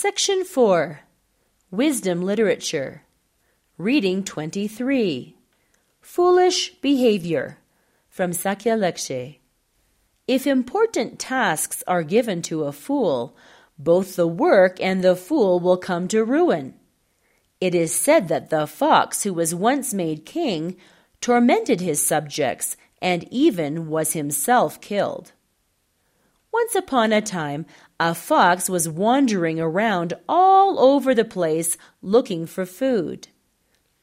Section 4 Wisdom Literature Reading 23 Foolish Behavior from Sakya Lekshe. If important tasks are given to a fool, both the work and the fool will come to ruin. It is said that the fox who was once made king tormented his subjects and even was himself killed. Once upon a time, a fox was wandering around all over the place looking for food.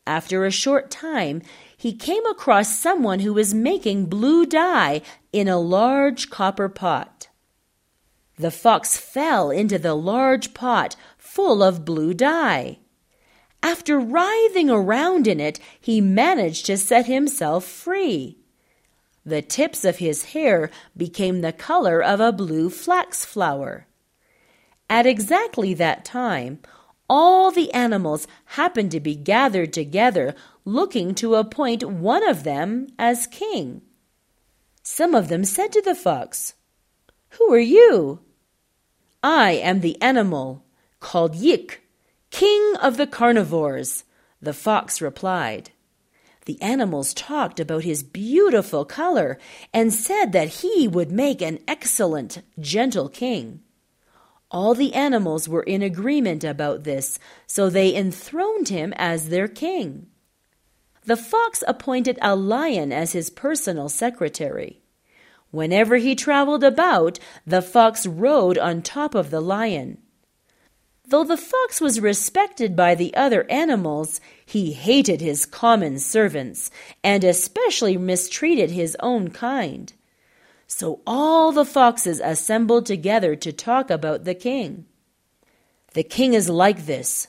After a short time, he came across someone who was making blue dye in a large copper pot. The fox fell into the large pot full of blue dye. After writhing around in it, he managed to set himself free. The tips of his hair became the color of a blue flax flower. At exactly that time, all the animals happened to be gathered together looking to appoint one of them as king. Some of them said to the fox, Who are you? I am the animal called Yik, king of the carnivores, the fox replied. The animals talked about his beautiful color and said that he would make an excellent, gentle king. All the animals were in agreement about this, so they enthroned him as their king. The fox appointed a lion as his personal secretary. Whenever he traveled about, the fox rode on top of the lion. Though the fox was respected by the other animals, he hated his common servants, and especially mistreated his own kind. So all the foxes assembled together to talk about the king. The king is like this.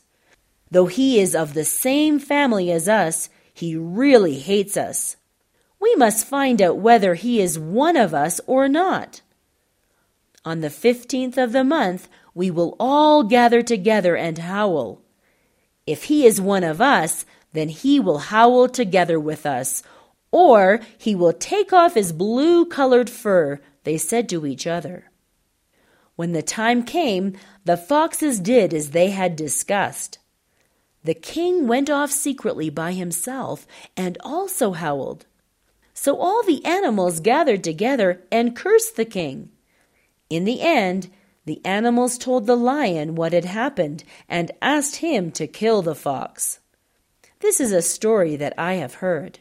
Though he is of the same family as us, he really hates us. We must find out whether he is one of us or not. On the fifteenth of the month, we will all gather together and howl. If he is one of us, then he will howl together with us, or he will take off his blue colored fur, they said to each other. When the time came, the foxes did as they had discussed. The king went off secretly by himself and also howled. So all the animals gathered together and cursed the king. In the end, the animals told the lion what had happened and asked him to kill the fox. This is a story that I have heard.